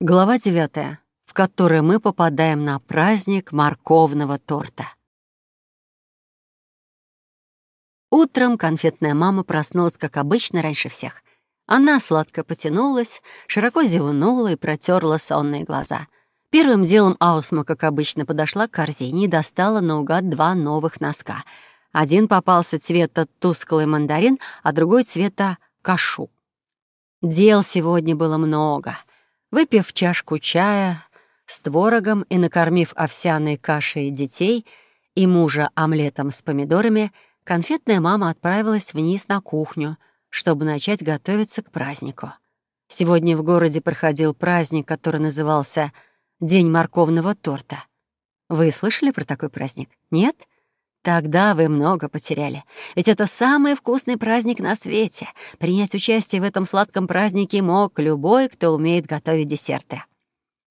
Глава девятая, в которой мы попадаем на праздник морковного торта. Утром конфетная мама проснулась, как обычно, раньше всех. Она сладко потянулась, широко зевнула и протерла сонные глаза. Первым делом Аусма, как обычно, подошла к корзине и достала наугад два новых носка. Один попался цвета тусклый мандарин, а другой цвета кашу. Дел сегодня было много — Выпив чашку чая с творогом и накормив овсяной кашей детей и мужа омлетом с помидорами, конфетная мама отправилась вниз на кухню, чтобы начать готовиться к празднику. Сегодня в городе проходил праздник, который назывался «День морковного торта». Вы слышали про такой праздник? Нет? Тогда вы много потеряли. Ведь это самый вкусный праздник на свете. Принять участие в этом сладком празднике мог любой, кто умеет готовить десерты.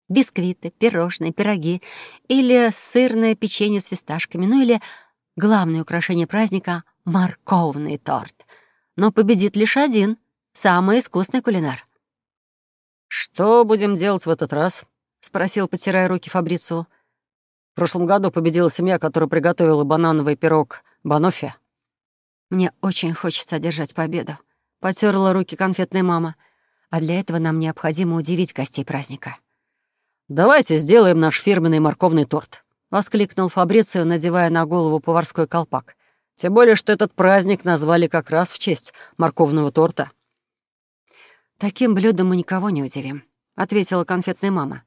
Бисквиты, пирожные, пироги или сырное печенье с фисташками, ну или главное украшение праздника — морковный торт. Но победит лишь один — самый искусный кулинар. «Что будем делать в этот раз?» — спросил, потирая руки Фабрицу. В прошлом году победила семья, которая приготовила банановый пирог банофи. Мне очень хочется одержать победу. Потерла руки конфетная мама. А для этого нам необходимо удивить гостей праздника. «Давайте сделаем наш фирменный морковный торт», — воскликнул Фабрицио, надевая на голову поварской колпак. «Тем более, что этот праздник назвали как раз в честь морковного торта». «Таким блюдом мы никого не удивим», — ответила конфетная мама.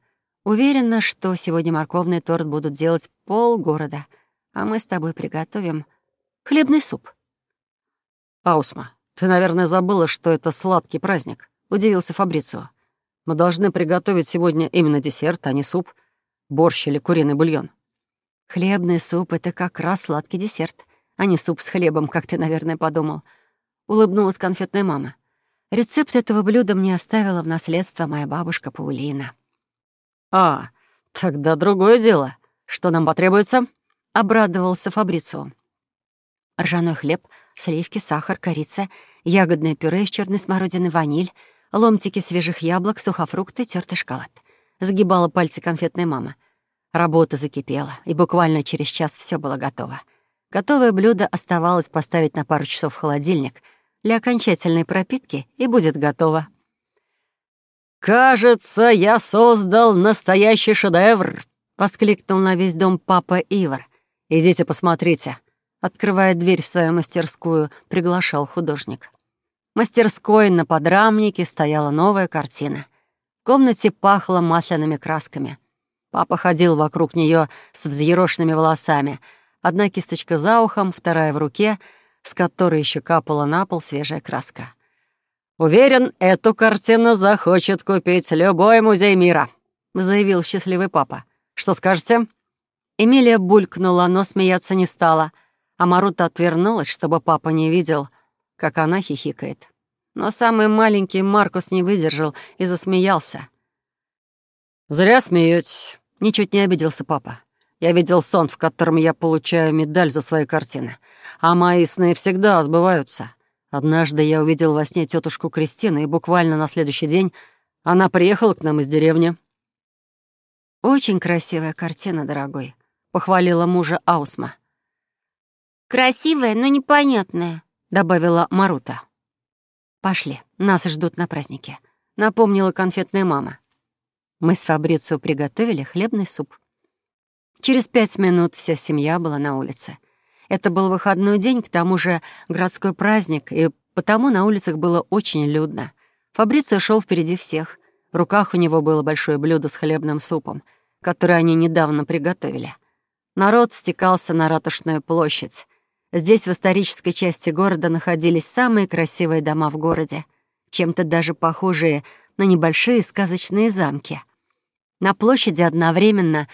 Уверена, что сегодня морковный торт будут делать полгорода, а мы с тобой приготовим хлебный суп. «Аусма, ты, наверное, забыла, что это сладкий праздник», — удивился Фабрицио. «Мы должны приготовить сегодня именно десерт, а не суп, борщ или куриный бульон». «Хлебный суп — это как раз сладкий десерт, а не суп с хлебом, как ты, наверное, подумал», — улыбнулась конфетная мама. Рецепт этого блюда мне оставила в наследство моя бабушка Паулина. «А, тогда другое дело. Что нам потребуется?» — обрадовался Фабрицио. Ржаной хлеб, сливки, сахар, корица, ягодное пюре из черной смородины, ваниль, ломтики свежих яблок, сухофрукты, тертый шоколад. Сгибала пальцы конфетная мама. Работа закипела, и буквально через час все было готово. Готовое блюдо оставалось поставить на пару часов в холодильник для окончательной пропитки, и будет готово. «Кажется, я создал настоящий шедевр!» — воскликнул на весь дом папа Ивар. «Идите посмотрите». Открывая дверь в свою мастерскую, приглашал художник. В мастерской на подрамнике стояла новая картина. В комнате пахло масляными красками. Папа ходил вокруг нее с взъерошенными волосами. Одна кисточка за ухом, вторая в руке, с которой еще капала на пол свежая краска. «Уверен, эту картину захочет купить любой музей мира», — заявил счастливый папа. «Что скажете?» Эмилия булькнула, но смеяться не стала, а Марута отвернулась, чтобы папа не видел, как она хихикает. Но самый маленький Маркус не выдержал и засмеялся. «Зря смеетесь», — ничуть не обиделся папа. «Я видел сон, в котором я получаю медаль за свои картины, а мои сны всегда сбываются». Однажды я увидел во сне тетушку Кристину, и буквально на следующий день она приехала к нам из деревни. «Очень красивая картина, дорогой», — похвалила мужа Аусма. «Красивая, но непонятная», — добавила Марута. «Пошли, нас ждут на празднике», — напомнила конфетная мама. Мы с Фабрицио приготовили хлебный суп. Через пять минут вся семья была на улице — это был выходной день, к тому же городской праздник, и потому на улицах было очень людно. Фабрицио шел впереди всех. В руках у него было большое блюдо с хлебным супом, которое они недавно приготовили. Народ стекался на Ратушную площадь. Здесь, в исторической части города, находились самые красивые дома в городе, чем-то даже похожие на небольшие сказочные замки. На площади одновременно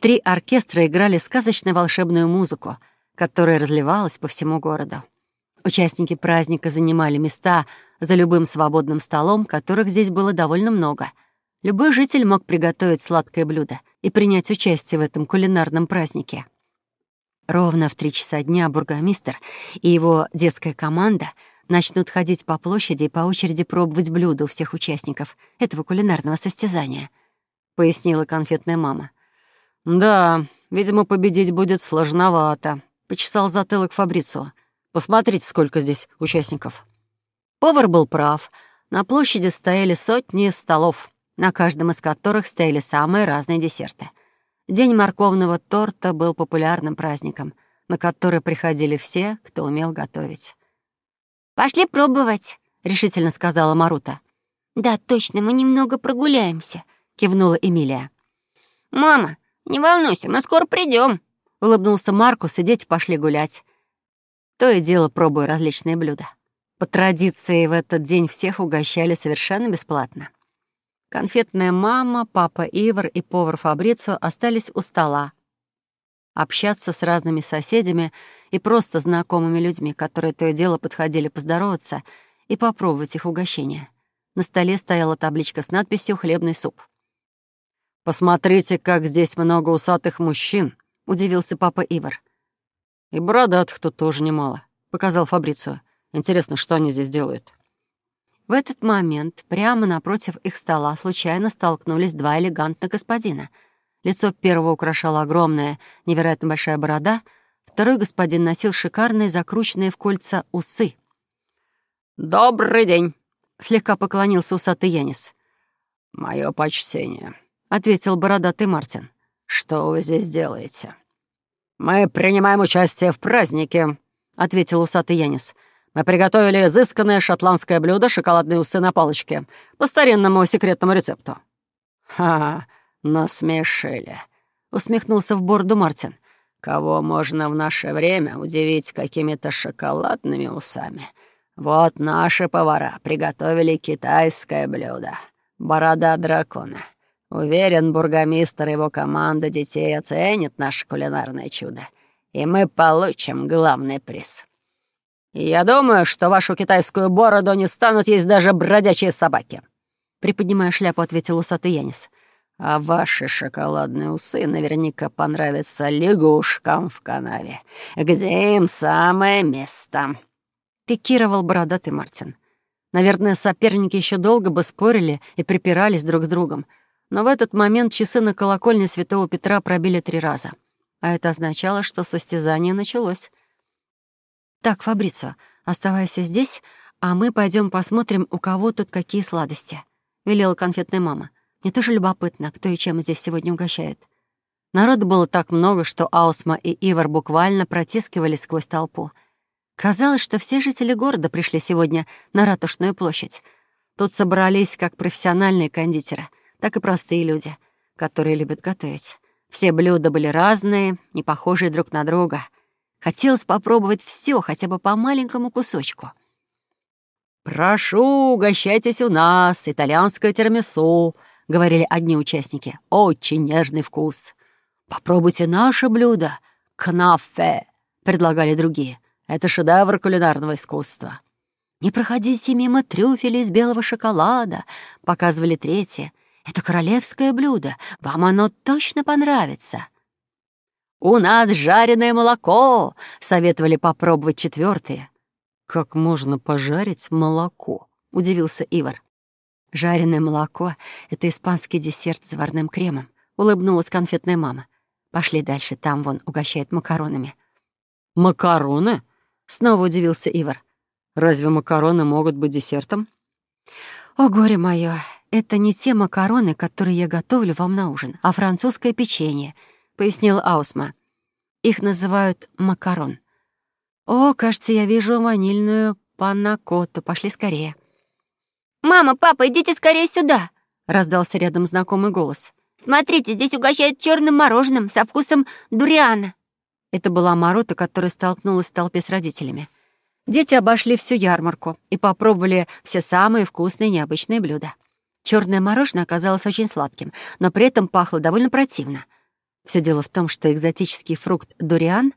три оркестра играли сказочно волшебную музыку — которая разливалась по всему городу. Участники праздника занимали места за любым свободным столом, которых здесь было довольно много. Любой житель мог приготовить сладкое блюдо и принять участие в этом кулинарном празднике. Ровно в три часа дня бургомистр и его детская команда начнут ходить по площади и по очереди пробовать блюда у всех участников этого кулинарного состязания —— пояснила конфетная мама. «Да, видимо, победить будет сложновато», — почесал затылок Фабрицо. «Посмотрите, сколько здесь участников». Повар был прав. На площади стояли сотни столов, на каждом из которых стояли самые разные десерты. День морковного торта был популярным праздником, на который приходили все, кто умел готовить. «Пошли пробовать», — решительно сказала Марута. «Да, точно, мы немного прогуляемся», — кивнула Эмилия. «Мама, не волнуйся, мы скоро придем, улыбнулся Маркус, и дети пошли гулять. То и дело пробуя различные блюда. По традиции в этот день всех угощали совершенно бесплатно. Конфетная мама, папа Ивар и повар Фабрицо остались у стола. Общаться с разными соседями и просто знакомыми людьми, которые то и дело подходили поздороваться и попробовать их угощения. На столе стояла табличка с надписью «Хлебный суп». «Посмотрите, как здесь много усатых мужчин», — удивился папа Ивар. «И бородатых тут тоже немало», — показал Фабрицио. «Интересно, что они здесь делают?» В этот момент прямо напротив их стола случайно столкнулись два элегантных господина. Лицо первого украшала огромная, невероятно большая борода, второй господин носил шикарные закрученные в кольца усы. «Добрый день!» — слегка поклонился усатый Янис. «Мое почтение», — ответил бородатый Мартин. «Что вы здесь делаете?» «Мы принимаем участие в празднике», — ответил усатый Янис. Мы приготовили изысканное шотландское блюдо «Шоколадные усы на палочке» по старинному секретному рецепту». «Ха, насмешили», — усмехнулся в бороду Мартин. «Кого можно в наше время удивить какими-то шоколадными усами? Вот наши повара приготовили китайское блюдо — борода дракона. Уверен, бургомистр и его команда детей оценит наше кулинарное чудо, и мы получим главный приз». «Я думаю, что вашу китайскую бороду не станут есть даже бродячие собаки», приподнимая шляпу, ответил усатый Янис. «А ваши шоколадные усы наверняка понравятся лягушкам в канаве, где им самое место», — пикировал бородатый Мартин. Наверное, соперники еще долго бы спорили и припирались друг с другом, но в этот момент часы на колокольне Святого Петра пробили три раза, а это означало, что состязание началось. «Так, Фабрицио, оставайся здесь, а мы пойдем посмотрим, у кого тут какие сладости», — велела конфетная мама. «Мне тоже любопытно, кто и чем здесь сегодня угощает». Народу было так много, что Аусма и Ивар буквально протискивались сквозь толпу. Казалось, что все жители города пришли сегодня на Ратушную площадь. Тут собрались как профессиональные кондитеры, так и простые люди, которые любят готовить. Все блюда были разные, не похожие друг на друга — Хотелось попробовать все, хотя бы по маленькому кусочку. «Прошу, угощайтесь у нас, итальянское термису», — говорили одни участники. «Очень нежный вкус». «Попробуйте наше блюдо, кнафе», — предлагали другие. «Это шедевр кулинарного искусства». «Не проходите мимо трюфелей из белого шоколада», — показывали третьи. «Это королевское блюдо, вам оно точно понравится». «У нас жареное молоко!» — советовали попробовать четвертые. «Как можно пожарить молоко?» — удивился Ивар. «Жареное молоко — это испанский десерт с заварным кремом», — улыбнулась конфетная мама. «Пошли дальше, там вон угощают макаронами». «Макароны?» — снова удивился Ивар. «Разве макароны могут быть десертом?» «О, горе мое, это не те макароны, которые я готовлю вам на ужин, а французское печенье», — пояснил Аусма. «Их называют макарон». «О, кажется, я вижу ванильную панакоту. Пошли скорее». «Мама, папа, идите скорее сюда!» — раздался рядом знакомый голос. «Смотрите, здесь угощают черным мороженым со вкусом дуриана». Это была Марута, которая столкнулась в толпе с родителями. Дети обошли всю ярмарку и попробовали все самые вкусные необычные блюда. Черное мороженое оказалось очень сладким, но при этом пахло довольно противно. Все дело в том, что экзотический фрукт дуриан,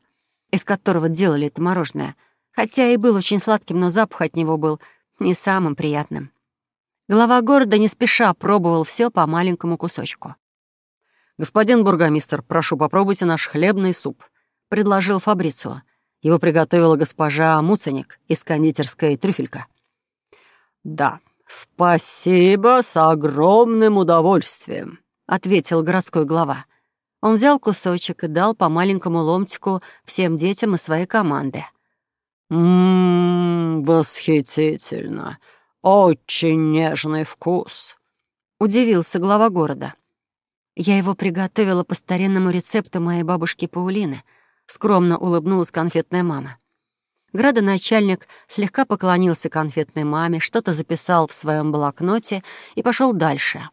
из которого делали это мороженое, хотя и был очень сладким, но запах от него был не самым приятным. Глава города не спеша пробовал все по маленькому кусочку. «Господин бургомистр, прошу, попробуйте наш хлебный суп», — предложил Фабрицио. Его приготовила госпожа Муценик из кондитерской «Трюфелька». «Да, спасибо, с огромным удовольствием», — ответил городской глава. Он взял кусочек и дал по маленькому ломтику всем детям из своей команды. «Ммм, восхитительно! Очень нежный вкус!» — удивился глава города. «Я его приготовила по старинному рецепту моей бабушки Паулины», — скромно улыбнулась конфетная мама. Градоначальник слегка поклонился конфетной маме, что-то записал в своем блокноте и пошел дальше.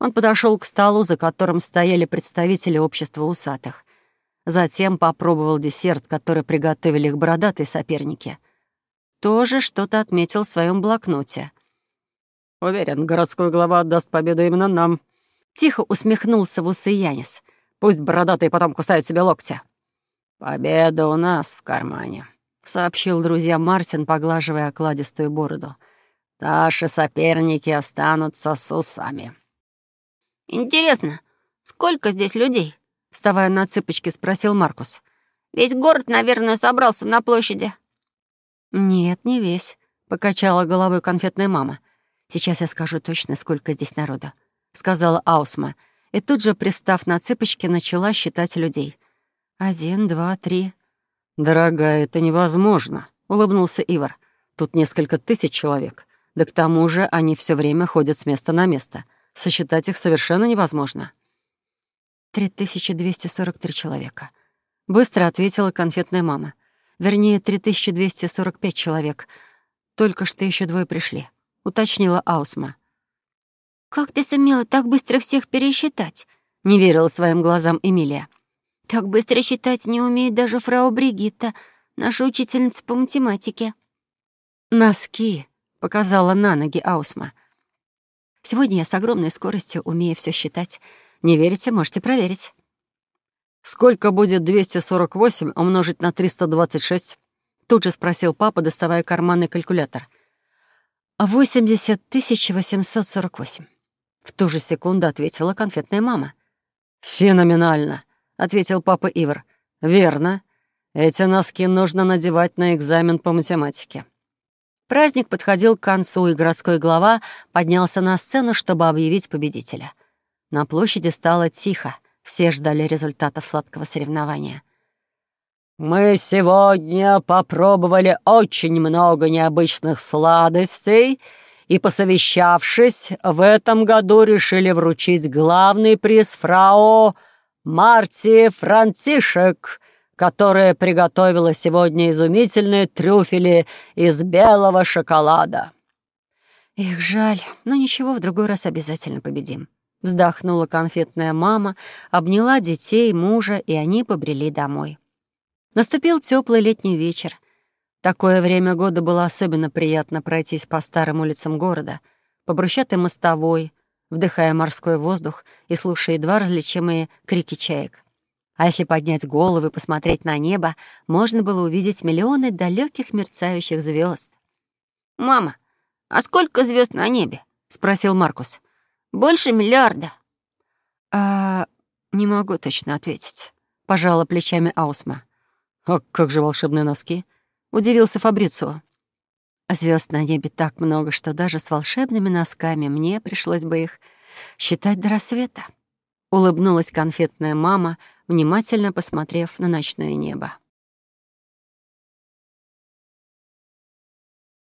Он подошел к столу, за которым стояли представители общества усатых. Затем попробовал десерт, который приготовили их бородатые соперники. Тоже что-то отметил в своем блокноте. «Уверен, городской глава отдаст победу именно нам». Тихо усмехнулся в усы Янис. «Пусть бородатые потом кусают себе локти». «Победа у нас в кармане», — сообщил друзьям Мартин, поглаживая окладистую бороду. «Наши соперники останутся с усами». «Интересно, сколько здесь людей?» Вставая на цыпочки, спросил Маркус. «Весь город, наверное, собрался на площади». «Нет, не весь», — покачала головой конфетная мама. «Сейчас я скажу точно, сколько здесь народу», — сказала Аусма, и тут же, пристав на цыпочки, начала считать людей. «Один, два, три». «Дорогая, это невозможно», — улыбнулся Ивар. «Тут несколько тысяч человек. Да к тому же они все время ходят с места на место. Сосчитать их совершенно невозможно». «3243 человека», — быстро ответила конфетная мама. «Вернее, 3245 человек. Только что еще двое пришли», — уточнила Аусма. «Как ты сумела так быстро всех пересчитать?» — не верила своим глазам Эмилия. «Так быстро считать не умеет даже фрау Бригитта, наша учительница по математике». «Носки», — показала на ноги Аусма. Сегодня я с огромной скоростью умею все считать. Не верите, можете проверить. «Сколько будет 248 умножить на 326?» Тут же спросил папа, доставая карманный калькулятор. «80 848». В ту же секунду ответила конфетная мама. «Феноменально», — ответил папа Ивар. «Верно. Эти носки нужно надевать на экзамен по математике». Праздник подходил к концу, и городской глава поднялся на сцену, чтобы объявить победителя. На площади стало тихо, все ждали результатов сладкого соревнования. «Мы сегодня попробовали очень много необычных сладостей и, посовещавшись, в этом году решили вручить главный приз фрау Марти Франтишек», которая приготовила сегодня изумительные трюфели из белого шоколада». «Их жаль, но ничего, в другой раз обязательно победим». Вздохнула конфетная мама, обняла детей, мужа, и они побрели домой. Наступил теплый летний вечер. Такое время года было особенно приятно пройтись по старым улицам города, по брусчатой мостовой, вдыхая морской воздух и слушая едва различимые крики чаек. А если поднять голову и посмотреть на небо, можно было увидеть миллионы далеких мерцающих звезд. «Мама, а сколько звезд на небе?» — спросил Маркус. «Больше миллиарда». «А не могу точно ответить», — пожала плечами Аусма. «А как же волшебные носки?» — удивился Фабрицио. Звезд на небе так много, что даже с волшебными носками мне пришлось бы их считать до рассвета. Улыбнулась конфетная мама, внимательно посмотрев на ночное небо.